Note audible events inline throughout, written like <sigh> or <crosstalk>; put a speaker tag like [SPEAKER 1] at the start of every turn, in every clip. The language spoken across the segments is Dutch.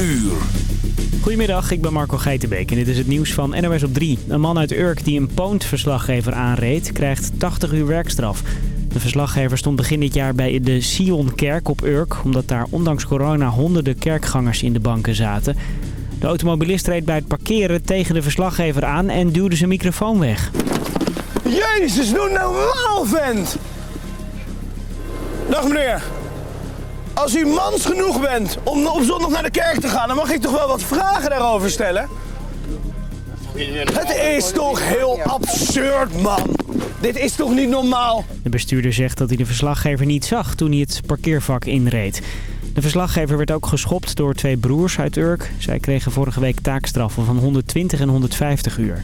[SPEAKER 1] uur.
[SPEAKER 2] Goedemiddag, ik ben Marco Geitenbeek en dit is het nieuws van NOS op 3. Een man uit Urk die een Poont-verslaggever aanreed, krijgt 80 uur werkstraf. De verslaggever stond begin dit jaar bij de Sionkerk op Urk... omdat daar ondanks corona honderden kerkgangers in de banken zaten. De automobilist reed bij het parkeren tegen de verslaggever aan en duwde zijn microfoon weg.
[SPEAKER 3] Jezus, doe normaal, vent! Dag meneer. Als u mans genoeg bent om op zondag naar de kerk te gaan, dan mag ik toch wel wat vragen daarover stellen? Het is toch heel absurd, man. Dit is toch niet normaal?
[SPEAKER 2] De bestuurder zegt dat hij de verslaggever niet zag toen hij het parkeervak inreed. De verslaggever werd ook geschopt door twee broers uit Urk. Zij kregen vorige week taakstraffen van 120 en 150 uur.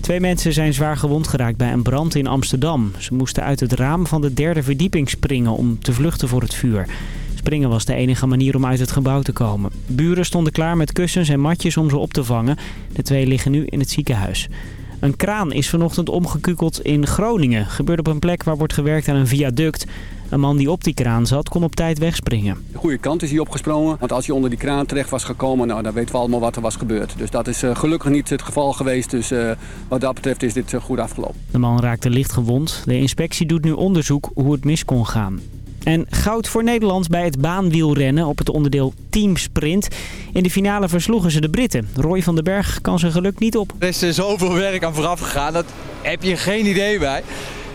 [SPEAKER 2] Twee mensen zijn zwaar gewond geraakt bij een brand in Amsterdam. Ze moesten uit het raam van de derde verdieping springen om te vluchten voor het vuur. Springen was de enige manier om uit het gebouw te komen. Buren stonden klaar met kussens en matjes om ze op te vangen. De twee liggen nu in het ziekenhuis. Een kraan is vanochtend omgekukeld in Groningen. Gebeurde op een plek waar wordt gewerkt aan een viaduct. Een man die op die kraan zat kon op tijd wegspringen.
[SPEAKER 4] De goede kant is hij opgesprongen. Want als hij onder die kraan terecht was gekomen, nou, dan weten we allemaal wat er was gebeurd. Dus dat is uh, gelukkig niet het geval geweest. Dus uh, wat dat betreft is dit uh, goed afgelopen.
[SPEAKER 2] De man raakte licht gewond. De inspectie doet nu onderzoek hoe het mis kon gaan. En goud voor Nederland bij het baanwielrennen op het onderdeel teamsprint. In de finale versloegen ze de Britten. Roy van den Berg kan zijn geluk niet op.
[SPEAKER 5] Er is zoveel werk aan vooraf gegaan, dat heb je geen idee bij.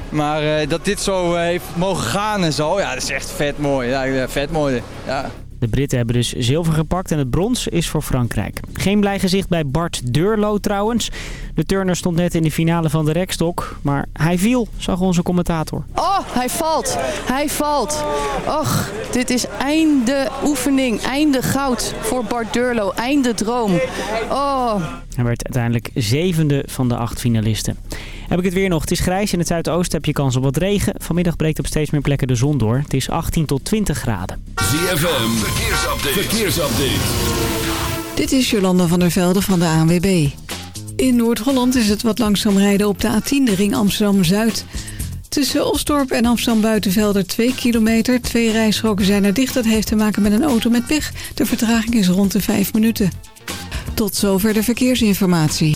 [SPEAKER 5] Maar uh, dat dit zo uh, heeft mogen gaan en zo, ja, dat is echt vet mooi. Ja, vet mooi. Ja.
[SPEAKER 2] De Britten hebben dus zilver gepakt en het brons is voor Frankrijk. Geen blij gezicht bij Bart Durlo trouwens. De turner stond net in de finale van de rekstok, maar hij viel, zag onze commentator.
[SPEAKER 6] Oh, hij valt. Hij valt. Och, dit is einde oefening, einde goud voor Bart Durlo, einde droom. Oh.
[SPEAKER 2] Hij werd uiteindelijk zevende van de acht finalisten. Heb ik het weer nog. Het is grijs. In het zuidoosten heb je kans op wat regen. Vanmiddag breekt op steeds meer plekken de zon door. Het is 18 tot 20 graden.
[SPEAKER 1] ZFM, verkeersupdate. verkeersupdate.
[SPEAKER 7] Dit is Jolanda van der Velde van de ANWB. In Noord-Holland is het wat langzaam rijden op de A10, de ring Amsterdam-Zuid. Tussen Osdorp en Amsterdam-Buitenvelder 2 kilometer. Twee rijstroken zijn er dicht. Dat heeft te maken met een auto met pech. De vertraging is rond de 5 minuten. Tot zover de verkeersinformatie.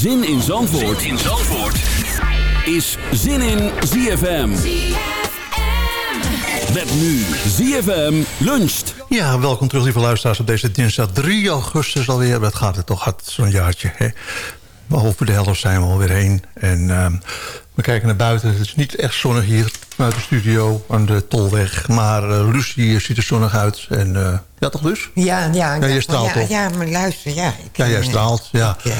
[SPEAKER 1] Zin in Zandvoort, in Zandvoort. is Zin in ZFM. Met nu ZFM luncht.
[SPEAKER 8] Ja, welkom terug lieve luisteraars op deze dinsdag 3 augustus alweer. Dat gaat het toch hard, zo'n jaartje. Hè? Over de helft zijn we alweer heen. En uh, we kijken naar buiten. Het is niet echt zonnig hier vanuit de studio aan de Tolweg. Maar uh, Lucie ziet er zonnig uit. En, uh, ja, toch Luus?
[SPEAKER 9] Ja, ja, ja,
[SPEAKER 8] je straalt
[SPEAKER 9] ja,
[SPEAKER 8] toch?
[SPEAKER 9] ja, maar luister, ja. Ik,
[SPEAKER 8] Ja, jij straalt, ja.
[SPEAKER 9] Ik,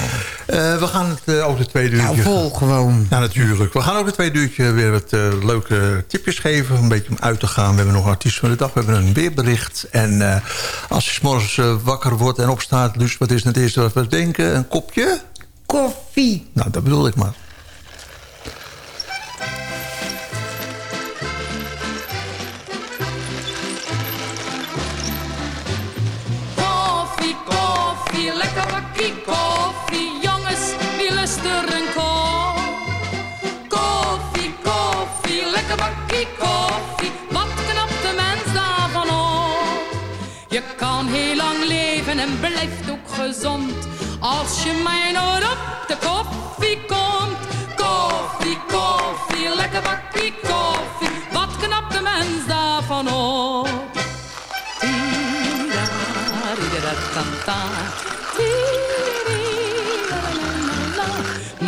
[SPEAKER 8] we gaan het over de tweede uurtje...
[SPEAKER 9] Nou, vol gewoon.
[SPEAKER 8] Ja, natuurlijk. We gaan over de tweede uurtje weer wat leuke tipjes geven. Een beetje om uit te gaan. We hebben nog artiest van de dag. We hebben een weerbericht. En als je 's morgens wakker wordt en opstaat... Luus, wat is het eerste wat we denken? Een kopje?
[SPEAKER 9] Koffie.
[SPEAKER 8] Nou, dat bedoel ik maar.
[SPEAKER 10] Als je mij nooit op de koffie komt. Koffie, koffie, lekker bakkie koffie. Wat knapt de mens daarvan op? Tira,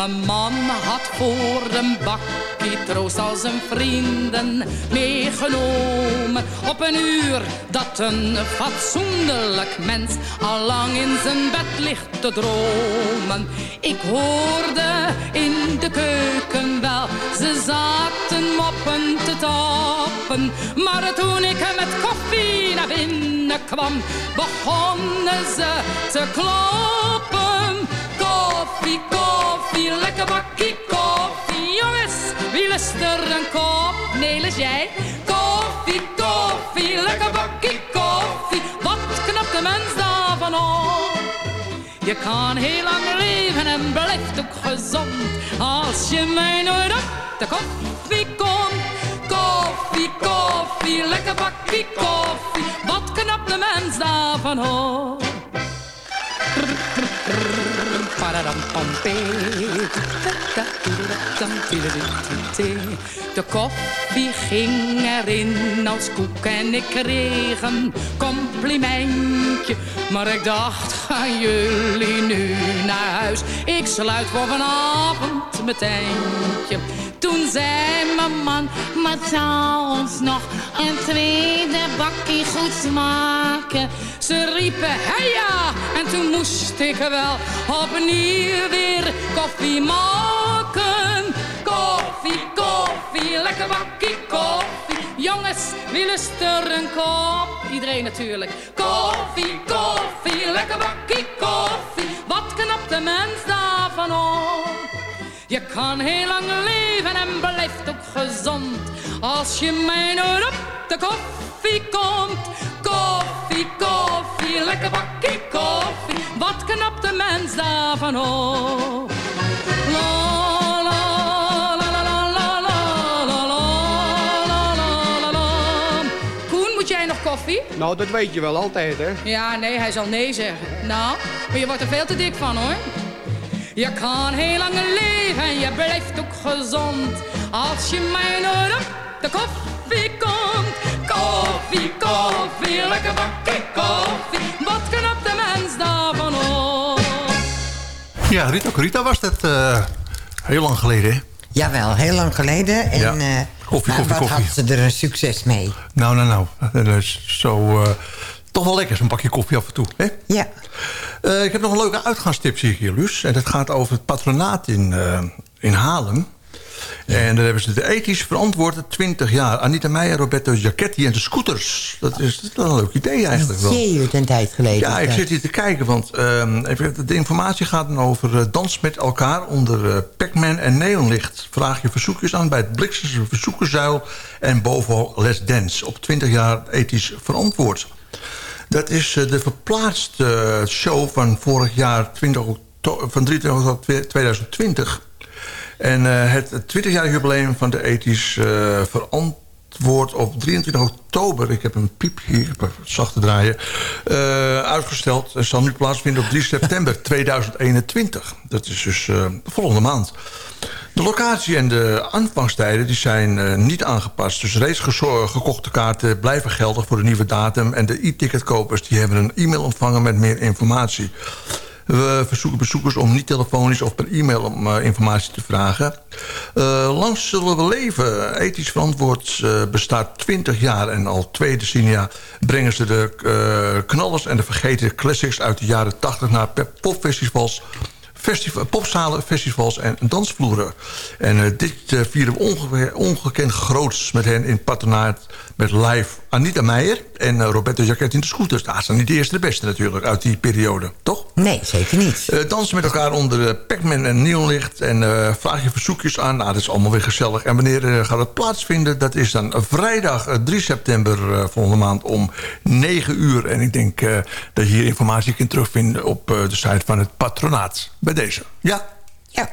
[SPEAKER 10] Mijn man had voor een bakkie troost al zijn vrienden meegenomen. Op een uur dat een fatsoenlijk mens al lang in zijn bed ligt te dromen. Ik hoorde in de keuken wel, ze zaten moppen te tappen. Maar toen ik met koffie naar binnen kwam, begonnen ze te kloppen. Koffie, koffie, lekker bakkie koffie. Jongens, wie lust er een kop? Nelis, jij? Koffie, koffie, lekker bakkie koffie. Wat knapt de mens daarvan op? Je kan heel lang leven en blijft ook gezond. Als je mij nooit op de koffie komt. Koffie, koffie, lekker bakkie koffie. Wat knapt de mens daarvan op? De koffie ging erin als koek en ik kreeg een complimentje. Maar ik dacht, gaan jullie nu huis? Ik sluit voor vanavond mijn tentje. Toen zei mijn man, maar zou ons nog een tweede bakkie goed smaken? Ze riepen, hey ja, en toen moest ik wel opnieuw weer koffie maken. Koffie, koffie, lekker bakkie koffie. Jongens, wie lust er een kop? Iedereen natuurlijk. Koffie, koffie, lekker bakkie koffie. Wat knapt de mens daarvan op? Je kan heel lang leven en blijft ook gezond. Als je mij nooit op de koffie komt. Koffie, koffie, lekker bakkie koffie. Wat knapt de mens daarvan op? Koffie?
[SPEAKER 11] Nou, dat weet je wel altijd, hè?
[SPEAKER 10] Ja, nee, hij zal nee zeggen. Nou, maar je wordt er veel te dik van, hoor. Je kan heel lang leven en je blijft ook gezond. Als je mij nooit op de koffie komt. Koffie, koffie, lekker bakkie koffie. Wat knapt de mens daarvan op?
[SPEAKER 8] Ja, Rita Corita was dat eh, heel lang geleden, hè?
[SPEAKER 9] Jawel, heel lang geleden. En,
[SPEAKER 8] Ja.
[SPEAKER 9] eh,
[SPEAKER 8] Koffie,
[SPEAKER 9] maar
[SPEAKER 8] koffie,
[SPEAKER 9] wat
[SPEAKER 8] koffie.
[SPEAKER 9] had ze er een succes mee?
[SPEAKER 8] Nou, nou, nou. Dat is zo... eh, toch wel lekker, zo'n bakje koffie af en toe, hè?
[SPEAKER 9] Ja.
[SPEAKER 8] Eh, ik heb nog een leuke uitgaanstip, zie ik hier, Luus. En dat gaat over het patronaat in, eh, in Haarlem. En daar hebben ze de ethisch verantwoorde 20 jaar. Anita Meijer, Roberto Giacchetti en de scooters. Dat is, dat is een leuk idee eigenlijk wel.
[SPEAKER 9] Het een tijd geleden?
[SPEAKER 8] Ja, ik zit hier te kijken, want ehm, even, de informatie gaat dan over eh, dans met elkaar onder eh, Pac-Man en neonlicht. Vraag je verzoekjes aan bij het Bliksemse verzoekerszuil en bovenal Les Dance op 20 jaar ethisch verantwoord. Dat is eh, de verplaatste show van vorig jaar 20 okto- van 23 oktober 2020. En eh, het 20-jarig jubileum van de ethisch eh, verantwoord op 23 oktober... ik heb een piep hier, zacht te draaien... eh, uitgesteld en zal nu plaatsvinden op 3 september <laughs> 2021. Dat is dus de volgende maand. De locatie en de aanvangstijden die zijn niet aangepast. Dus reeds gekochte kaarten blijven geldig voor de nieuwe datum... en de e-ticketkopers die hebben een e-mail ontvangen met meer informatie. We verzoeken bezoekers om niet telefonisch of per e-mail om eh, informatie te vragen. Eh, langs zullen we leven. Ethisch verantwoord eh, bestaat 20 jaar en al twee decennia brengen ze de knallers en de vergeten classics uit de jaren 80 naar popfestivals festival, popzalen, festivals en dansvloeren. En dit vieren we onge ongekend groots met hen in patronaat... met live Anita Meijer en eh, Roberto Jacquet in de scooters. Dat zijn niet de eerste de beste natuurlijk uit die periode, toch?
[SPEAKER 9] Nee, zeker niet.
[SPEAKER 8] Eh, dansen met elkaar onder eh, Pac-Man en neonlicht. En vraag je verzoekjes aan. Nou, dat is allemaal weer gezellig. En wanneer gaat het plaatsvinden? Dat is dan vrijdag eh, 3 september volgende maand om 9 uur. En ik denk dat je hier informatie kunt terugvinden op de site van het patronaat. Bij deze. Ja?
[SPEAKER 9] Ja.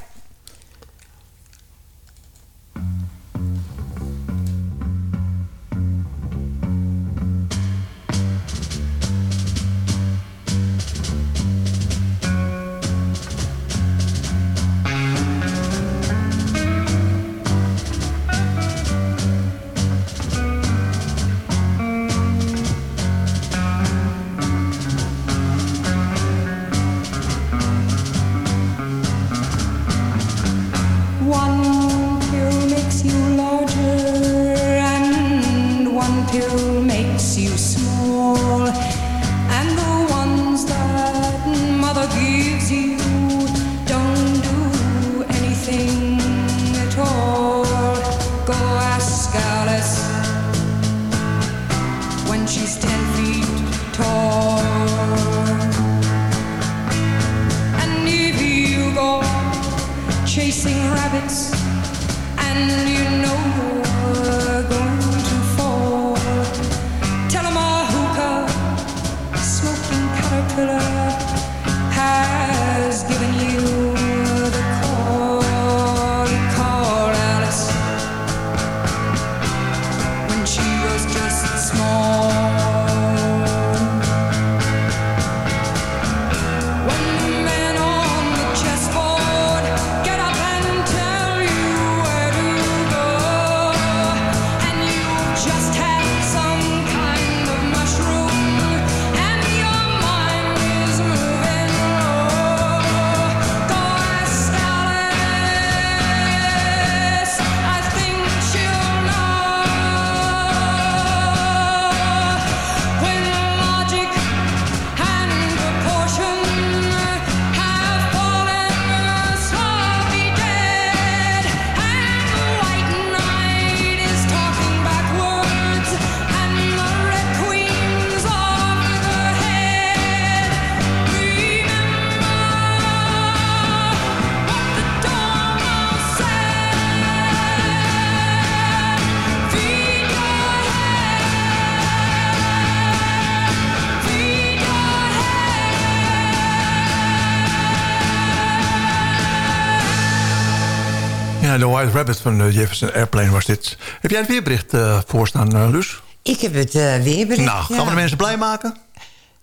[SPEAKER 12] White
[SPEAKER 8] Rabbit van de Jefferson Airplane was dit. Heb jij het weerbericht eh voorstaan, eh, Luus?
[SPEAKER 9] Ik heb het eh, weerbericht.
[SPEAKER 8] Nou, gaan we de mensen blij maken?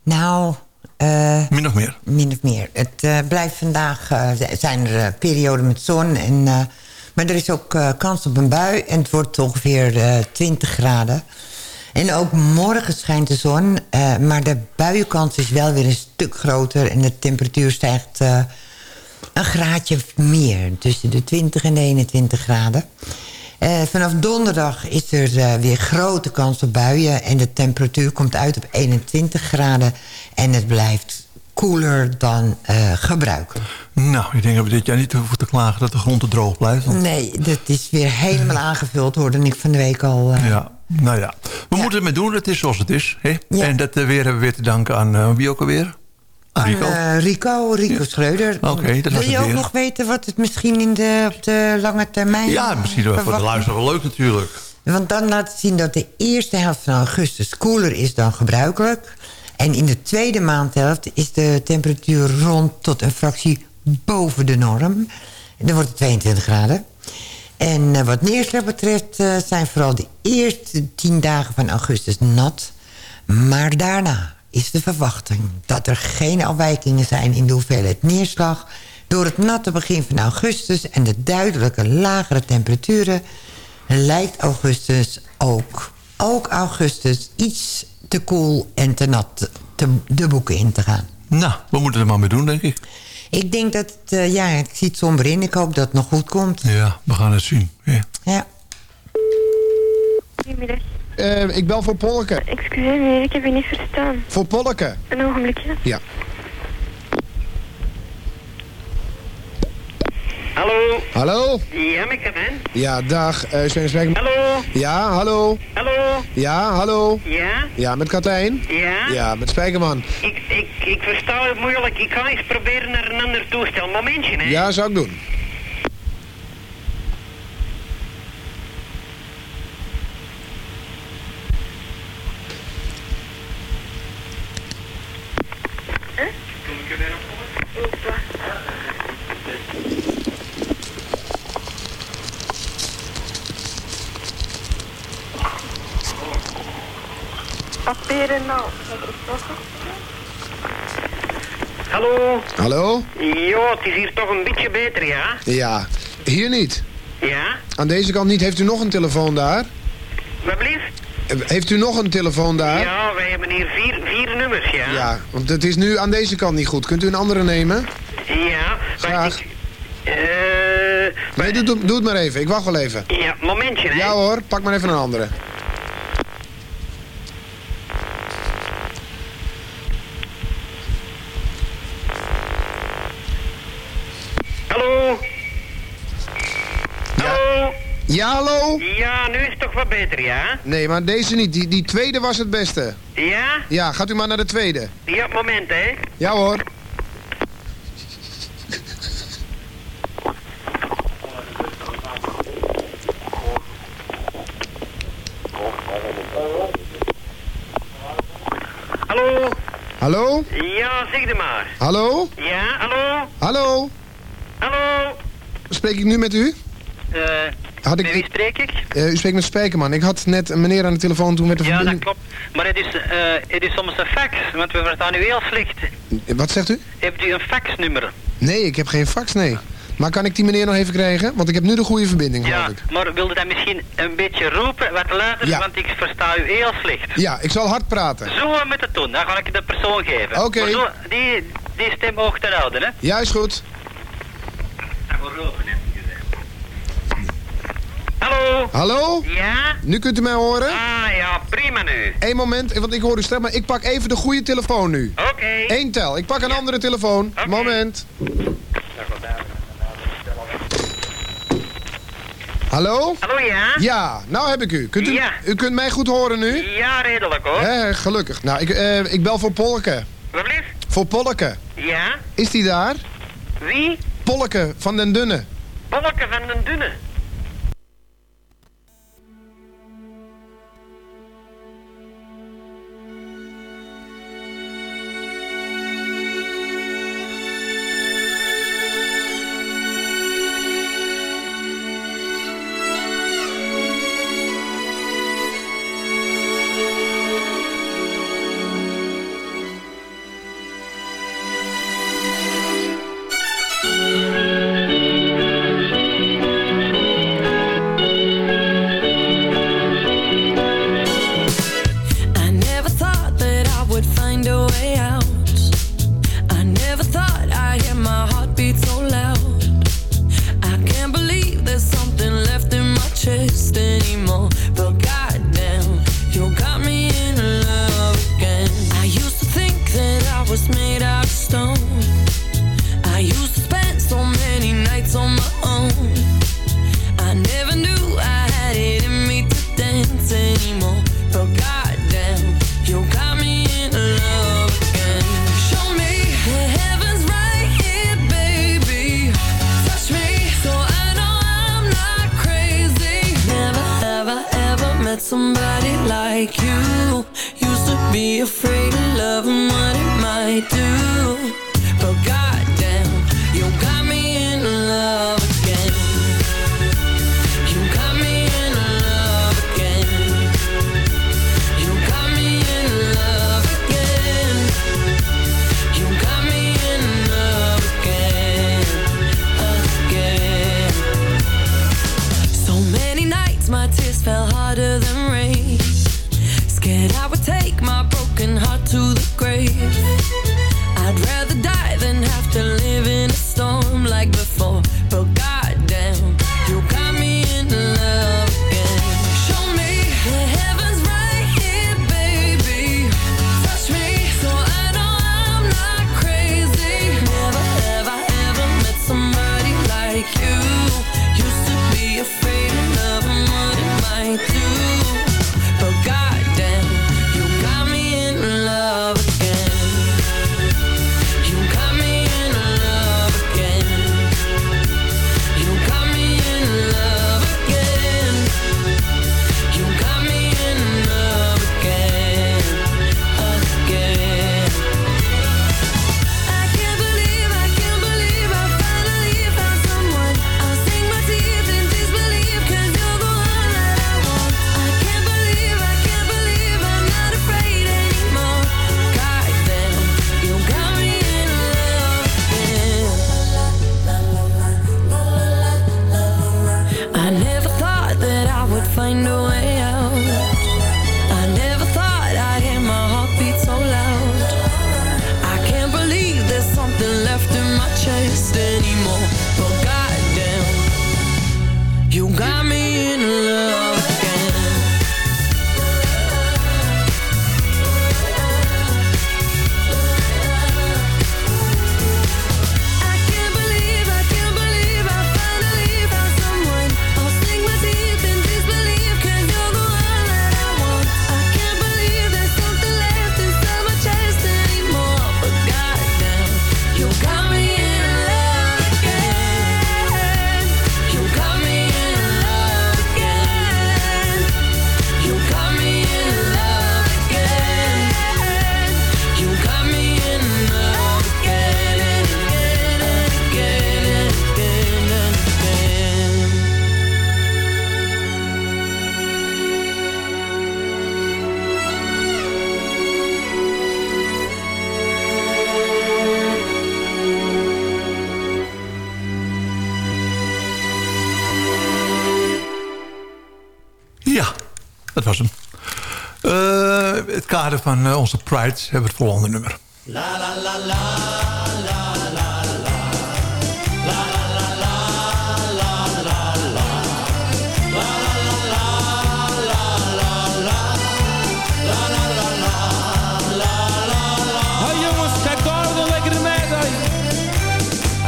[SPEAKER 9] Nou, eh,
[SPEAKER 8] Min of meer?
[SPEAKER 9] min of meer. Het eh, blijft vandaag, eh, zijn er eh, perioden met zon. En, eh, maar er is ook eh, kans op een bui en het wordt ongeveer eh 20 graden. En ook morgen schijnt de zon, eh, maar de buienkans is wel weer een stuk groter... en de temperatuur stijgt eh, een graadje meer, tussen de 20 en de 21 graden. Eh, vanaf donderdag is er eh, weer grote kans op buien... en de temperatuur komt uit op 21 graden... en het blijft koeler dan eh, gebruikelijk.
[SPEAKER 8] Nou, ik denk dat we dit jaar niet hoeven te klagen dat de grond te droog blijft. want-
[SPEAKER 9] Nee, dat is weer helemaal <laughs> aangevuld, hoorde ik van de week al.
[SPEAKER 8] Ja, nou ja. We moeten het mee doen, het is zoals het is. Hè? En dat weer hebben we weer te danken aan wie ook alweer? Aan Rico.
[SPEAKER 9] Eh, Rico, Rico Schreuder.
[SPEAKER 8] Oké, dat
[SPEAKER 9] Wil je ook nog weten wat het misschien in de, op de lange termijn...
[SPEAKER 8] Ja, misschien wel voor de luisteraar wel leuk natuurlijk.
[SPEAKER 9] Want dan laat het zien dat de eerste helft van augustus koeler is dan gebruikelijk. En in de tweede maandhelft is de temperatuur rond tot een fractie boven de norm. Dan wordt het 22 graden. En eh, wat neerslag betreft eh, zijn vooral de eerste tien dagen van augustus nat. Maar daarna is de verwachting dat er geen afwijkingen zijn in de hoeveelheid neerslag. Door het natte begin van augustus en de duidelijke lagere temperaturen... lijkt augustus ook, ook augustus iets te koel en te nat te, de boeken in te gaan.
[SPEAKER 8] Nou, we moeten er maar mee doen, denk ik.
[SPEAKER 9] Ik denk dat het, eh, ja, ik zie het somber in. Ik hoop dat het nog goed komt.
[SPEAKER 8] Ja, we gaan het zien. Ja.
[SPEAKER 9] Ja.
[SPEAKER 13] Goedemiddag.
[SPEAKER 11] Eh, ik bel voor Polke.
[SPEAKER 13] Excuseer meneer, ik heb u niet verstaan.
[SPEAKER 11] Voor Polke.
[SPEAKER 13] Een ogenblikje.
[SPEAKER 11] Ja.
[SPEAKER 14] Hallo?
[SPEAKER 11] Hallo?
[SPEAKER 14] Ja, met Kevin.
[SPEAKER 11] Ja, dag. eh Sven Sprek-
[SPEAKER 14] Hallo?
[SPEAKER 11] Ja, hallo?
[SPEAKER 14] Hallo?
[SPEAKER 11] Ja, hallo?
[SPEAKER 14] Ja?
[SPEAKER 11] Ja, met Katijn?
[SPEAKER 14] Ja?
[SPEAKER 11] Ja, met Spijkerman.
[SPEAKER 14] Ik, ik, ik versta het moeilijk. Ik ga eens proberen naar een ander toestel. Momentje, hè?
[SPEAKER 11] Ja, zou ik doen.
[SPEAKER 13] Papieren nou.
[SPEAKER 14] Hallo?
[SPEAKER 11] Hallo?
[SPEAKER 14] Ja, het is hier toch een beetje beter, ja?
[SPEAKER 11] Ja. Hier niet.
[SPEAKER 14] Ja?
[SPEAKER 11] Aan deze kant niet. Heeft u nog een telefoon daar?
[SPEAKER 14] Wat blieft?
[SPEAKER 11] Heeft u nog een telefoon daar?
[SPEAKER 14] Ja, wij hebben hier vier, vier nummers, ja?
[SPEAKER 11] Ja, want het is nu aan deze kant niet goed. Kunt u een andere nemen?
[SPEAKER 14] Ja, wacht, ik... Eh...
[SPEAKER 11] Nee, doe, doe, doe het maar even. Ik wacht wel even.
[SPEAKER 14] ja, momentje, hè?
[SPEAKER 11] Ja hoor, pak maar even een andere. Ja, hallo?
[SPEAKER 15] Ja, nu is het toch wat beter, ja?
[SPEAKER 11] Nee, maar deze niet. Die, die tweede was het beste.
[SPEAKER 15] Ja?
[SPEAKER 11] Ja, gaat u maar naar de tweede.
[SPEAKER 15] Ja, moment, hè.
[SPEAKER 11] Ja hoor.
[SPEAKER 15] Hallo?
[SPEAKER 11] Hallo?
[SPEAKER 15] Ja, zeg het maar.
[SPEAKER 11] Hallo?
[SPEAKER 15] Ja, hallo?
[SPEAKER 11] Hallo?
[SPEAKER 15] Hallo?
[SPEAKER 11] Spreek ik nu met u?
[SPEAKER 15] Eh,
[SPEAKER 11] Had ik,
[SPEAKER 15] met wie spreek ik?
[SPEAKER 11] Eh, u spreekt met Spijkerman. Ik had net een meneer aan de telefoon, toen werd de
[SPEAKER 15] Ja, dat
[SPEAKER 11] verbinding...
[SPEAKER 15] klopt. Maar het is, eh, het is soms een fax, want we verstaan u heel slecht.
[SPEAKER 11] Wat zegt u?
[SPEAKER 15] Hebt u een faxnummer?
[SPEAKER 11] Nee, ik heb geen fax, nee. Maar kan ik die meneer nog even krijgen? Want ik heb nu de goede verbinding,
[SPEAKER 15] Ja,
[SPEAKER 11] ik.
[SPEAKER 15] maar wilde dat misschien een beetje roepen, wat luider,
[SPEAKER 11] Ja.
[SPEAKER 15] want ik versta u heel slecht.
[SPEAKER 11] Ja, ik zal hard praten.
[SPEAKER 15] Zo met het doen, dan ga ik de persoon geven.
[SPEAKER 11] Oké.
[SPEAKER 15] Die, die stem hoog te houden, hè?
[SPEAKER 11] Ja, is goed.
[SPEAKER 15] Hallo?
[SPEAKER 11] Hallo?
[SPEAKER 15] Ja?
[SPEAKER 11] Nu kunt u mij horen?
[SPEAKER 15] Ah ja, prima nu.
[SPEAKER 11] Eén moment, want ik hoor uw stem, maar ik pak even de goede telefoon nu.
[SPEAKER 15] Oké.
[SPEAKER 11] Eén tel. Ik pak een andere telefoon. Moment. Hallo?
[SPEAKER 15] Hallo, ja?
[SPEAKER 11] Ja, nou heb ik u. Kunt u,
[SPEAKER 15] Ja.
[SPEAKER 11] u kunt mij goed horen nu?
[SPEAKER 15] Ja, redelijk hoor.
[SPEAKER 11] Hè, gelukkig. Nou, ik, eh, ik bel voor Polke.
[SPEAKER 15] Wat blieft?
[SPEAKER 11] Voor Polke.
[SPEAKER 15] Ja?
[SPEAKER 11] Is die daar?
[SPEAKER 15] Wie?
[SPEAKER 11] Polke van den Dunne.
[SPEAKER 15] Polke van den Dunne.
[SPEAKER 16] Heart to the grave. I'd rather
[SPEAKER 8] Dat kader van eh, onze Pride hebben we het volgende nummer.
[SPEAKER 1] Meid hey.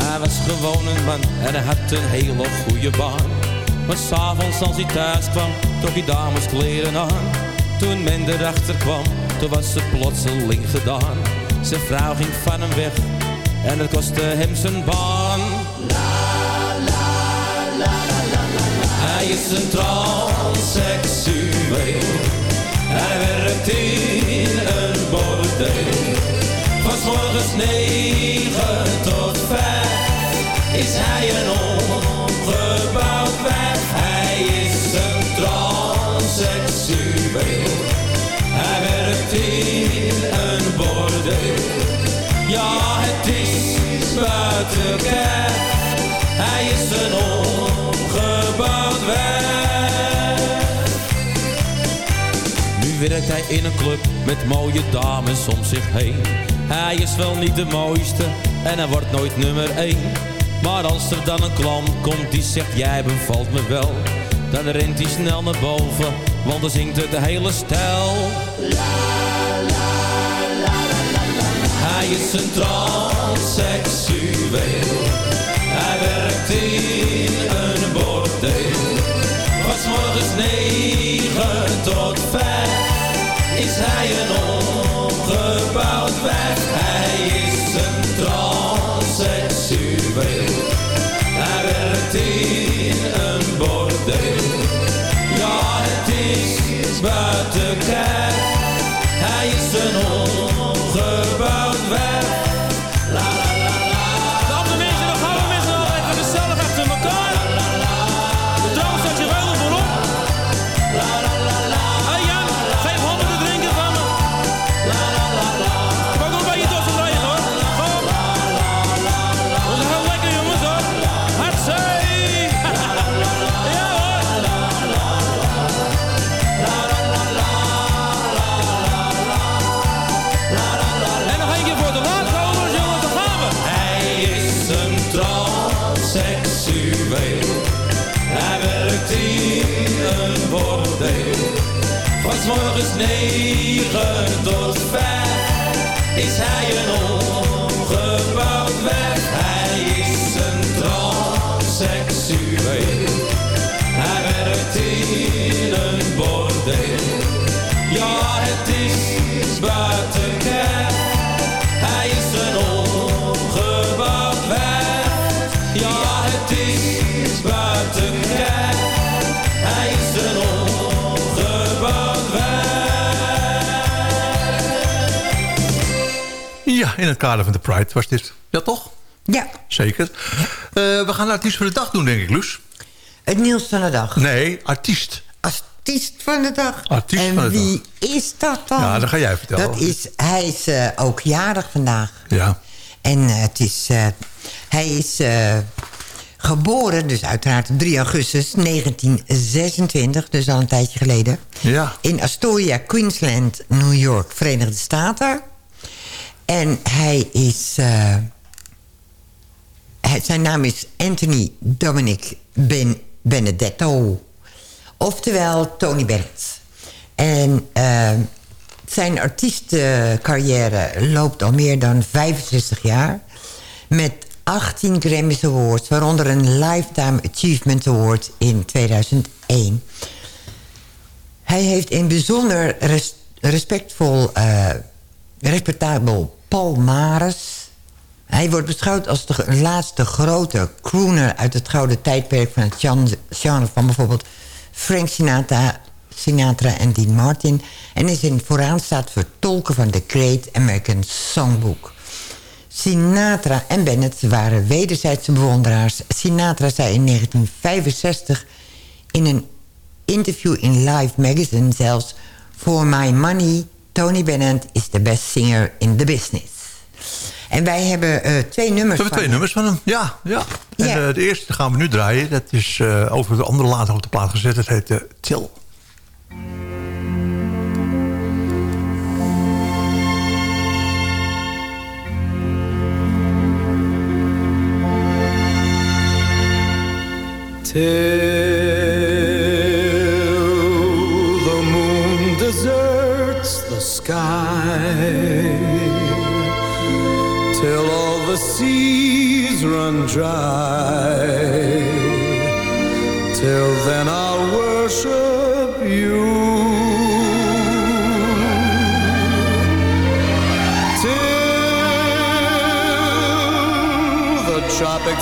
[SPEAKER 1] Hij was gewoon een man en hij had een hele goede baan. Maar s'avonds als hij thuis kwam, trok hij dameskleren aan. Toen men erachter kwam, toen was het plotseling gedaan. Zijn vrouw ging van hem weg en het kostte hem zijn baan. Hij is een transseksueel. Hij werkt in een bordeel. Van morgens 9 tot 5 is hij een ongebouwd wijf. Hij is een transseksueel. Werkt in een bordeel. Ja, het is buiten. Hij is een ongebouwd wijf. Nu werkt hij in een club met mooie dames om zich heen. Hij is wel niet de mooiste en hij wordt nooit nummer 1. Maar als er dan een klant komt die zegt jij bevalt me wel. Dan rent hij snel naar boven, want dan zingt het hele stijl. Hij is een transseksueel. Hij werkt in een bordeel. Van morgens 9 tot 5 is hij een ongebouwd wijf. Hij is een transseksueel. Hij werkt in een bordeel. Ja, het is buiten kijf. Morgens 9 tot 5 is hij een ongebouwd Ja,
[SPEAKER 8] in het kader van de Pride was dit. Ja, toch?
[SPEAKER 9] Ja.
[SPEAKER 8] Zeker. Eh, we gaan artiest van de dag doen, denk ik, Loes.
[SPEAKER 9] Het nieuws van de dag.
[SPEAKER 8] Nee, artiest.
[SPEAKER 9] Artiest van de dag.
[SPEAKER 8] Artiest
[SPEAKER 9] en
[SPEAKER 8] van de
[SPEAKER 9] wie is dat dan?
[SPEAKER 8] Ja, dat ga jij vertellen.
[SPEAKER 9] Dat is, hij is eh, ook jarig vandaag.
[SPEAKER 8] Ja.
[SPEAKER 9] En eh, het is, hij is geboren, dus uiteraard op 3 augustus 1926, dus al een tijdje geleden.
[SPEAKER 8] Ja.
[SPEAKER 9] In Astoria, Queensland, New York, Verenigde Staten. En hij is... eh, zijn naam is Anthony Dominic ben Benedetto. Oftewel Tony Bennett. En eh, zijn artiestencarrière loopt al meer dan 65 jaar. Met 18 Grammys Awards, waaronder een Lifetime Achievement Award in 2001. Hij heeft een bijzonder res- respectvol, eh, respectabel palmares. Hij wordt beschouwd als de laatste grote crooner... uit het gouden tijdperk van het gen- genre van bijvoorbeeld Frank Sinatra, Sinatra en Dean Martin... en is in vooraan staat vertolken van de Great American Songbook. Sinatra en Bennett waren wederzijdse bewonderaars. Sinatra zei in 1965 in een interview in Live Magazine zelfs... For my money, Tony Bennett is de best singer in the business. En wij hebben eh, twee nummers
[SPEAKER 8] we hebben twee nummers van hem, ja. ja. En eh, de eerste gaan we nu draaien. Dat is uh, over de andere later op de plaat gezet. Het heet Till.
[SPEAKER 17] Till dry. Till then I'll worship you. Till the tropic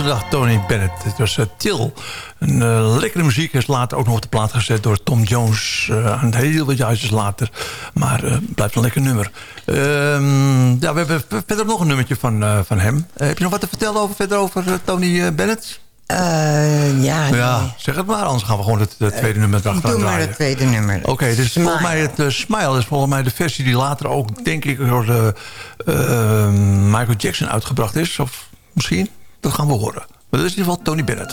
[SPEAKER 8] vandaag, Tony Bennett. Het was eh, Till. Een eh, lekkere muziek is later ook nog op de plaat gezet door Tom Jones. eh een heel wat jaartjes later. Maar blijft een lekker nummer. Ehm, ja, we hebben verder nog een nummertje van, van hem. Heb je nog wat te vertellen over, verder over Tony Bennett?
[SPEAKER 9] Eh, ja,
[SPEAKER 8] Ja, zeg het maar, anders gaan we gewoon het, het tweede nummer erachteraan
[SPEAKER 9] doe maar
[SPEAKER 8] draaien.
[SPEAKER 9] het tweede nummer.
[SPEAKER 8] Oké, dus
[SPEAKER 9] Smile.
[SPEAKER 8] volgens mij het Smile is volgens mij de versie die later ook, denk ik, door Michael Jackson uitgebracht is. Of misschien, dat gaan we horen. Maar dat is in ieder geval Tony Bennett.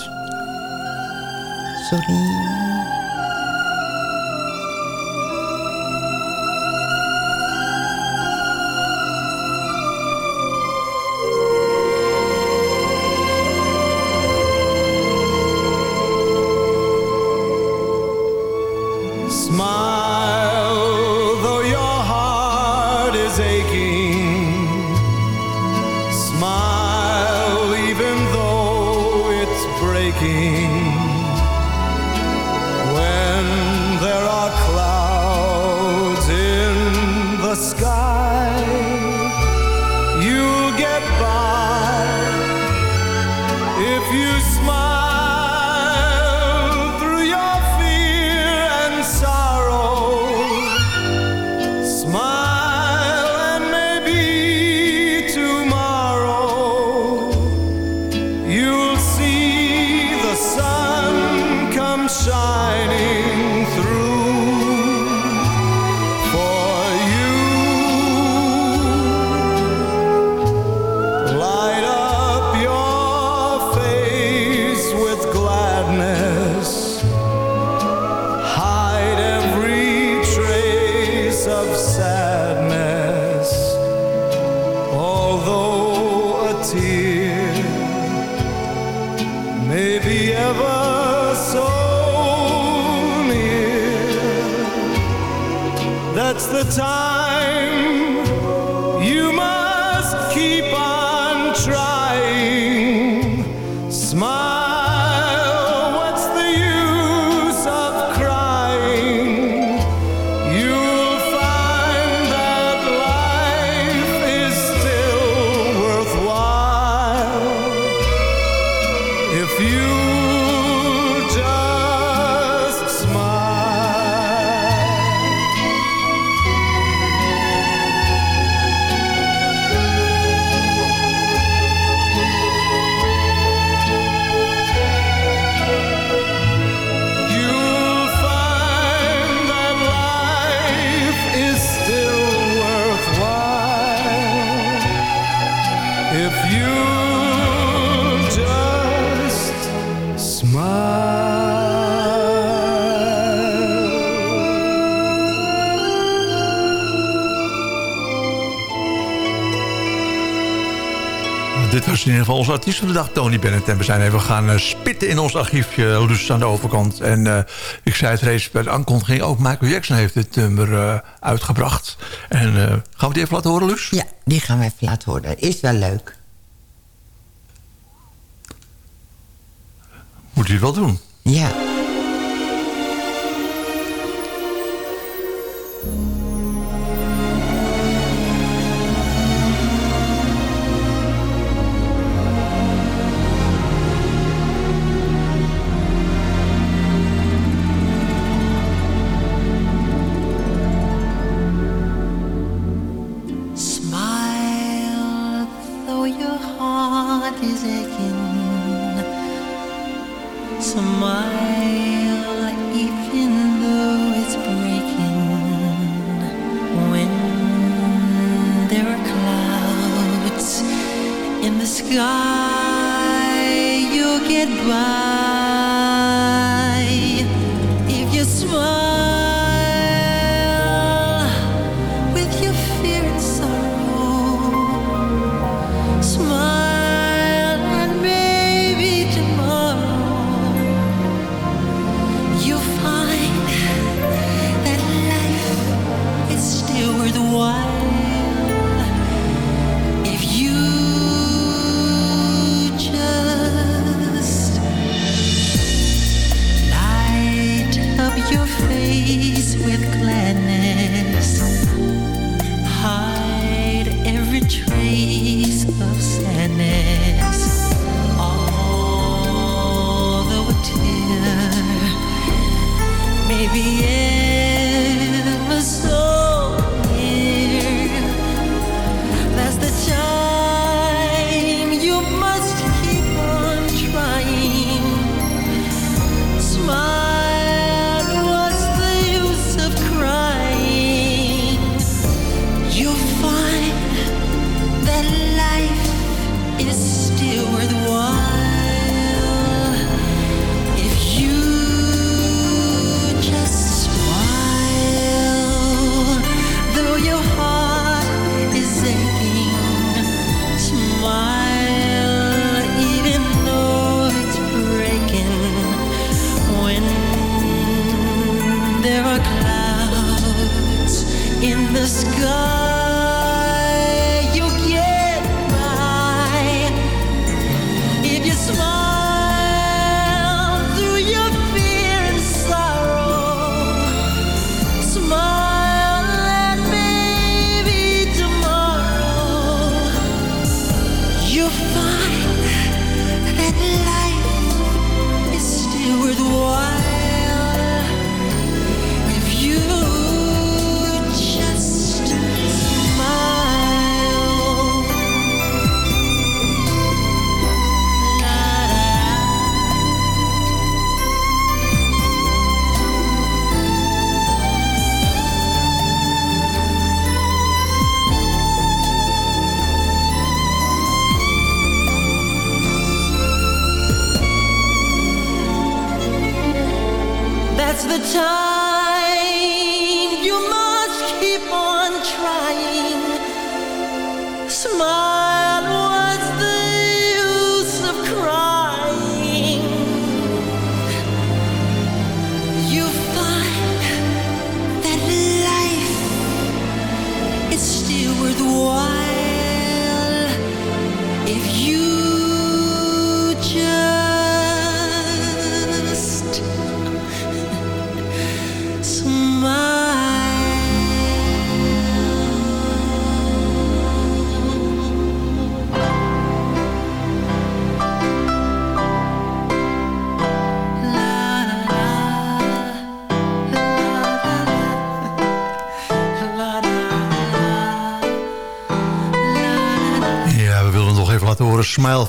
[SPEAKER 9] Sorry.
[SPEAKER 17] Smile, though your heart is aching. Smile, thinking in
[SPEAKER 8] ieder geval onze artiest van de dag, Tony Bennett. En we zijn even gaan eh, spitten in ons archiefje, Luus aan de overkant. En eh, ik zei het reeds bij de aankondiging, ook Michael Jackson heeft dit nummer eh, uitgebracht. En eh, gaan we die even laten horen, Luus?
[SPEAKER 18] Ja, die gaan we even laten horen. Is wel leuk.
[SPEAKER 8] Moet u het wel doen.
[SPEAKER 18] Ja.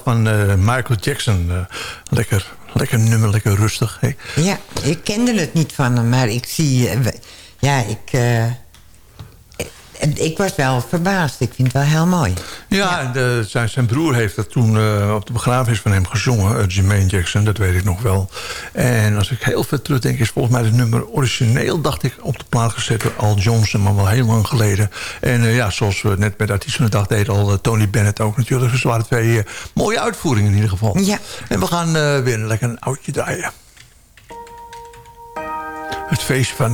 [SPEAKER 8] Van eh, Michael Jackson. Eh, lekker, lekker nummer, lekker rustig.
[SPEAKER 18] Ja, ik kende het niet van hem, maar ik zie... eh, ja, ik... En
[SPEAKER 9] ik was wel verbaasd. Ik vind het wel heel mooi.
[SPEAKER 19] Ja, zijn, zijn, broer heeft dat toen eh, op de begrafenis van hem gezongen. Uh, Jermaine Jackson, dat weet ik nog wel. En als ik heel veel terug denk, is volgens mij het nummer origineel... dacht ik op de plaat gezet door Al Johnson, maar wel heel lang geleden. En eh, ja, zoals we net met Artiesten de Dag deed al Tony Bennett ook natuurlijk. Dus het waren twee mooie uitvoeringen in ieder geval.
[SPEAKER 9] Ja.
[SPEAKER 19] En we gaan weer lekker een oudje draaien. Het feest van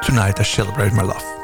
[SPEAKER 19] Tonight I Celebrate My Love.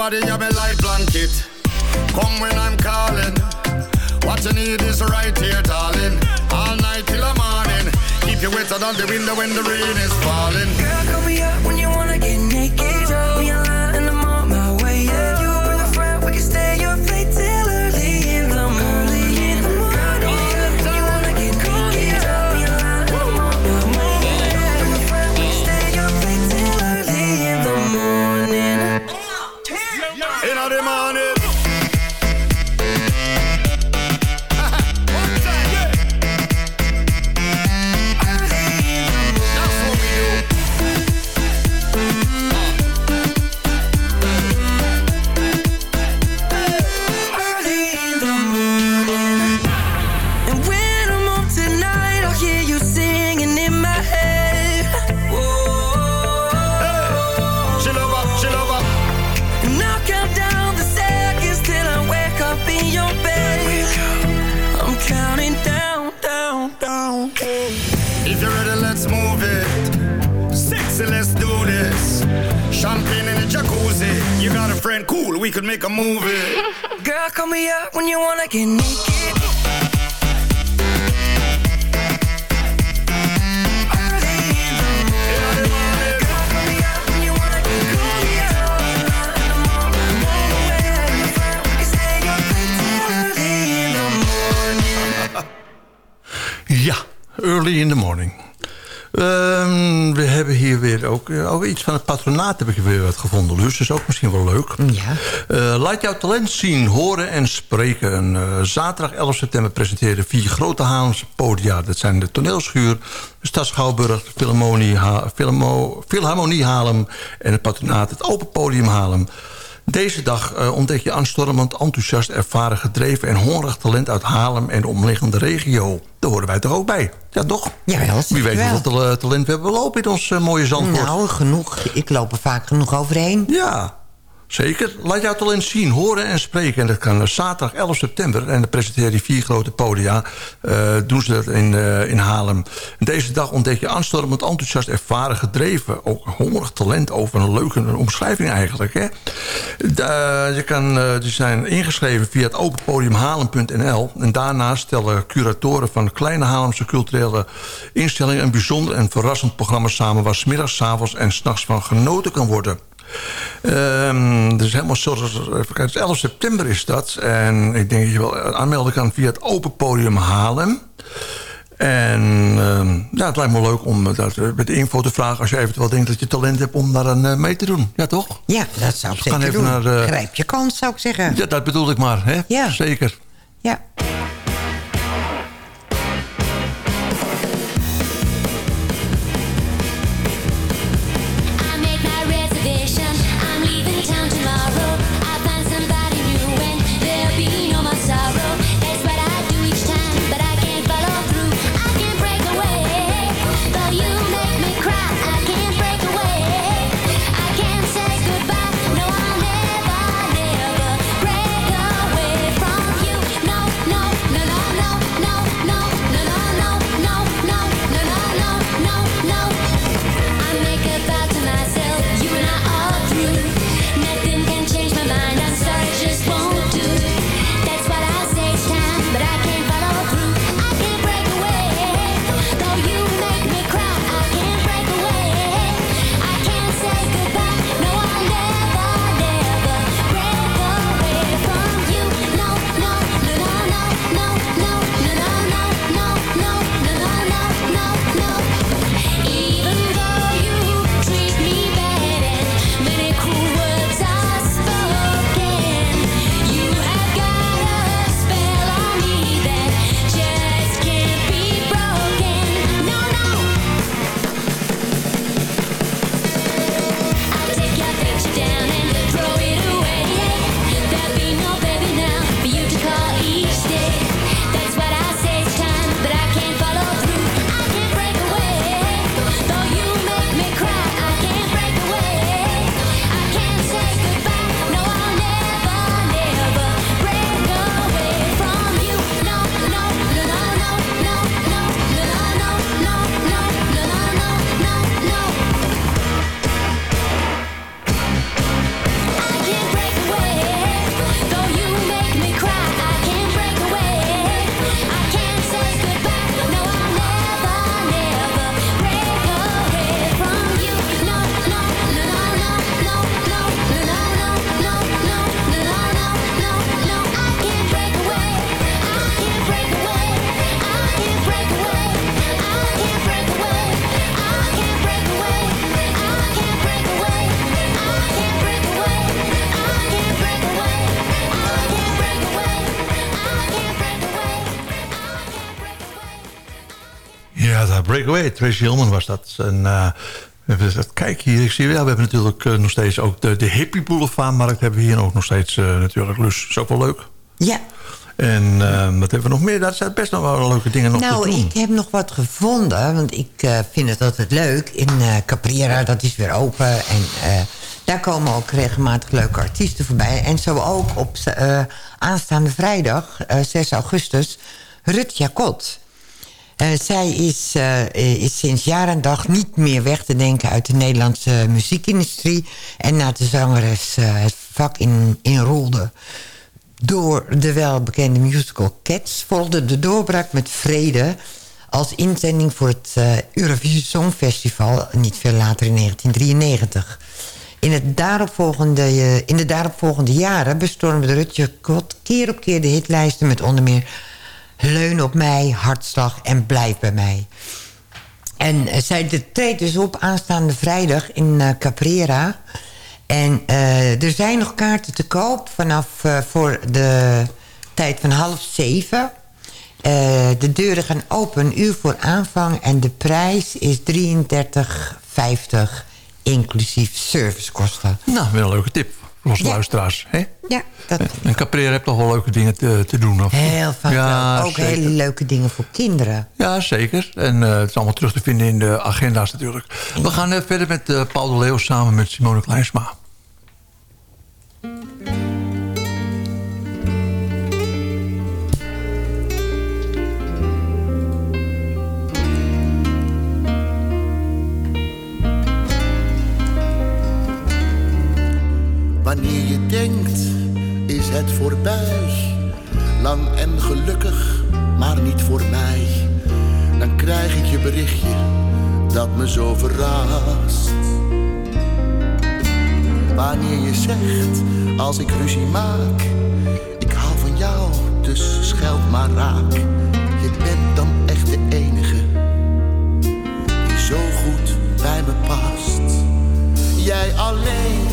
[SPEAKER 20] Body, you're my light blanket. Come when I'm calling. What you need is right here, darling. All night till the morning. Keep you wetter than the window when the rain is falling.
[SPEAKER 15] Girl,
[SPEAKER 20] If you're ready, let's move it. Sexy, let's do this. Champagne in the jacuzzi. You got a friend, cool, we could make a movie. <laughs>
[SPEAKER 15] Girl, call me up when you wanna get naked.
[SPEAKER 8] Early in the morning. Ehm, we hebben hier weer ook, eh, ook iets van het patronaat heb ik weer wat gevonden. Dus dat is ook misschien wel leuk.
[SPEAKER 9] Ja.
[SPEAKER 8] Eh, laat jouw talent zien, horen en spreken. Eh, zaterdag 11 september presenteren vier grote Haarlemse podia. Dat zijn de Toneelschuur, de Stad Schouwburg, de Philharmonie, Ha- Philharmo- Philharmonie Haarlem... en het patronaat, het Open Podium Haarlem. Deze dag eh, ontdek je aanstormend, enthousiast, ervaren, gedreven... en hongerig talent uit Haarlem en de omliggende regio. Daar horen wij toch ook bij? Ja, toch?
[SPEAKER 9] Jawel,
[SPEAKER 8] Wie weet
[SPEAKER 9] wel.
[SPEAKER 8] hoeveel tal- talent we hebben lopen in ons eh, mooie Zandvoort.
[SPEAKER 9] Nou, genoeg. Ik loop er vaak genoeg overheen.
[SPEAKER 8] Ja, zeker. Laat jouw talent zien, horen en spreken. En dat kan eh, zaterdag 11 september. En dan presenteren die vier grote podia. eh, doen ze dat in, eh, in Haarlem. Deze dag ontdek je aanstormend, enthousiast, ervaren, gedreven. Ook hongerig talent over een leuke omschrijving eigenlijk. Hè? Je kan, die zijn ingeschreven via het openpodiumhalen.nl. En daarnaast stellen curatoren van kleine Haarlemse culturele instellingen... een bijzonder en verrassend programma samen... waar 's middags, 's avonds en s'nachts van genoten kan worden. Dus helemaal zoals, even kijken, het is 11 september is dat. En ik denk dat je wel aanmelden kan via het Open Podium Haarlem. En ehm, ja, het lijkt me leuk om dat, eh, met de info te vragen... als je eventueel denkt dat je talent hebt om daar aan eh, mee te doen. Ja, toch?
[SPEAKER 9] Ja, dat zou ik
[SPEAKER 8] gaan
[SPEAKER 9] zeker
[SPEAKER 8] even
[SPEAKER 9] doen.
[SPEAKER 8] naar, eh,
[SPEAKER 9] Grijp je kans, zou ik zeggen.
[SPEAKER 8] Ja, dat bedoel ik maar. Hè?
[SPEAKER 9] Ja.
[SPEAKER 8] Zeker. Breakaway, Tracy Hillman was dat. En, eh, kijk hier, ik zie wel. We hebben natuurlijk eh, nog steeds ook de, de Hippie Boulevardmarkt... hebben we hier ook nog steeds eh, natuurlijk. Dus dat is ook wel leuk.
[SPEAKER 9] Ja.
[SPEAKER 8] En wat hebben we nog meer? Daar zijn best nog wel leuke dingen nog
[SPEAKER 9] nou,
[SPEAKER 8] te doen.
[SPEAKER 9] ik heb nog wat gevonden. Want ik vind het altijd leuk. In Caprera, dat is weer open. En daar komen ook regelmatig leuke artiesten voorbij. En zo ook op aanstaande vrijdag, eh, 6 augustus... Rut Jacot. Eh, zij is, eh, is sinds jaar en dag niet meer weg te denken... uit de Nederlandse muziekindustrie. En na de zangeres eh, het vak in, inrolde... Door de welbekende musical Cats volgde de doorbraak met Vrede... als inzending voor het eh, Eurovisie Songfestival... niet veel later in 1993. In, het daaropvolgende, in de daaropvolgende jaren bestormde Rutje Kot... keer op keer de hitlijsten met onder meer... Leun op mij, Hartslag en Blijf bij mij. En eh, zij de- treedt dus op aanstaande vrijdag in eh, Caprera... En eh, er zijn nog kaarten te koop vanaf voor de tijd van half zeven. De deuren gaan open een uur voor aanvang en de prijs is 33,50 inclusief servicekosten.
[SPEAKER 8] Nou, weer een leuke tip voor onze
[SPEAKER 9] Ja.
[SPEAKER 8] luisteraars. Hè?
[SPEAKER 9] Ja, dat
[SPEAKER 8] En Caprera heeft toch wel leuke dingen te, te doen. Of?
[SPEAKER 9] heel vaak
[SPEAKER 8] Ja,
[SPEAKER 9] ook
[SPEAKER 8] zeker.
[SPEAKER 9] hele leuke dingen voor kinderen.
[SPEAKER 8] Ja, zeker. En eh, het is allemaal terug te vinden in de agenda's natuurlijk. We gaan eh, verder met eh, Paul de Leeuw samen met Simone Kleinsma.
[SPEAKER 21] Wanneer je denkt, is het voorbij. Lang en gelukkig, maar niet voor mij. Dan krijg ik je berichtje dat me zo verrast. Wanneer je zegt, als ik ruzie maak. Ik hou van jou, dus scheld maar raak. Je bent dan echt de enige die zo goed bij me past. Jij alleen,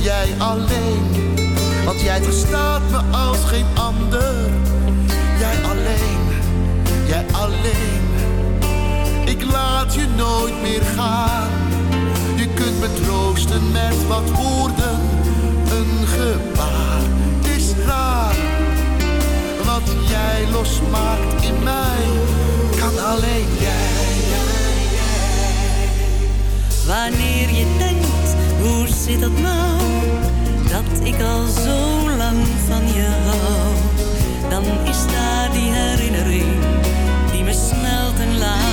[SPEAKER 21] jij alleen. Want jij verstaat me als geen ander. Jij alleen, jij alleen. Ik laat je nooit meer gaan. Je kunt me troosten met wat woorden. Een gebaar is raar. Wat jij losmaakt in mij, kan alleen jij.
[SPEAKER 18] Wanneer je denkt, hoe zit dat nou? Dat ik al zo lang van je hou. Dan is daar die herinnering die me smelten laat.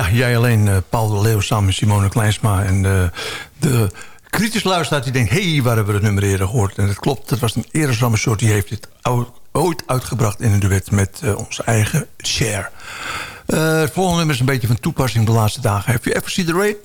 [SPEAKER 8] Ja, jij alleen, eh, Paul de Leeuw samen met Simone Kleinsma. En eh, de kritisch luisteraar die denkt... hé, hey, waar hebben we het nummer eerder gehoord? En dat klopt, dat was een eerzame soort die heeft dit ooit uitgebracht in een duet met eh, onze eigen share het volgende nummer is een beetje van toepassing de laatste dagen. heb je
[SPEAKER 22] ever seen the
[SPEAKER 23] raid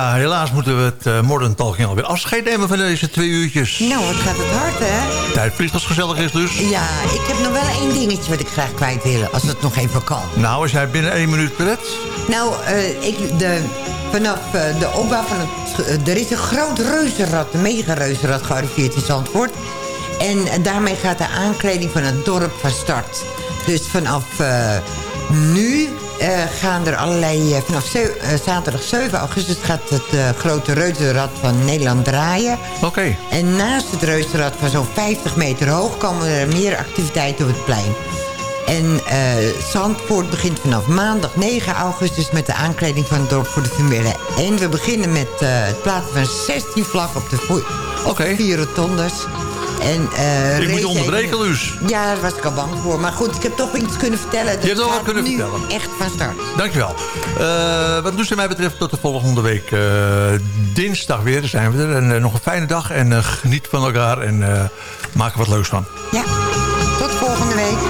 [SPEAKER 8] Ja, helaas moeten we het uh, Modern Talking alweer afscheid nemen van deze twee uurtjes.
[SPEAKER 9] Nou, wat gaat het hard, hè?
[SPEAKER 8] Tijd vliegt als het gezellig is dus.
[SPEAKER 9] Ja, ik heb nog wel één dingetje wat ik graag kwijt wil, als het nog even kan.
[SPEAKER 8] Nou, als jij binnen één minuut beredt.
[SPEAKER 9] Nou, uh, ik, de, vanaf uh, de opbouw van het... Er is een groot reuzenrad, een mega reuzenrad gearriveerd in Zandvoort. En daarmee gaat de aankleding van het dorp van start. Dus vanaf nu uh, gaan er allerlei... Uh, vanaf uh, zaterdag 7 augustus gaat het grote reuzenrad van Nederland draaien.
[SPEAKER 8] Oké. Okay.
[SPEAKER 9] En naast het reuzenrad van zo'n 50 meter hoog... komen er meer activiteiten op het plein. En Zandvoort begint vanaf maandag 9 augustus... met de aankleding van het dorp voor de Formule 1. We beginnen met het plaatsen van 16 vlaggen op de, op
[SPEAKER 8] okay.
[SPEAKER 9] vier rotondes. En, uh,
[SPEAKER 8] ik moet onderbreken, dus.
[SPEAKER 9] Ja, daar was ik al bang voor. Maar goed, ik heb toch iets kunnen vertellen.
[SPEAKER 8] Je hebt wel wat kunnen vertellen.
[SPEAKER 9] echt van start.
[SPEAKER 8] Dankjewel. Uh, wat dus mij betreft tot de volgende week. Uh, dinsdag weer, zijn we er. En nog een fijne dag. En geniet van elkaar. En maak er wat leuks van.
[SPEAKER 9] Ja, tot volgende week.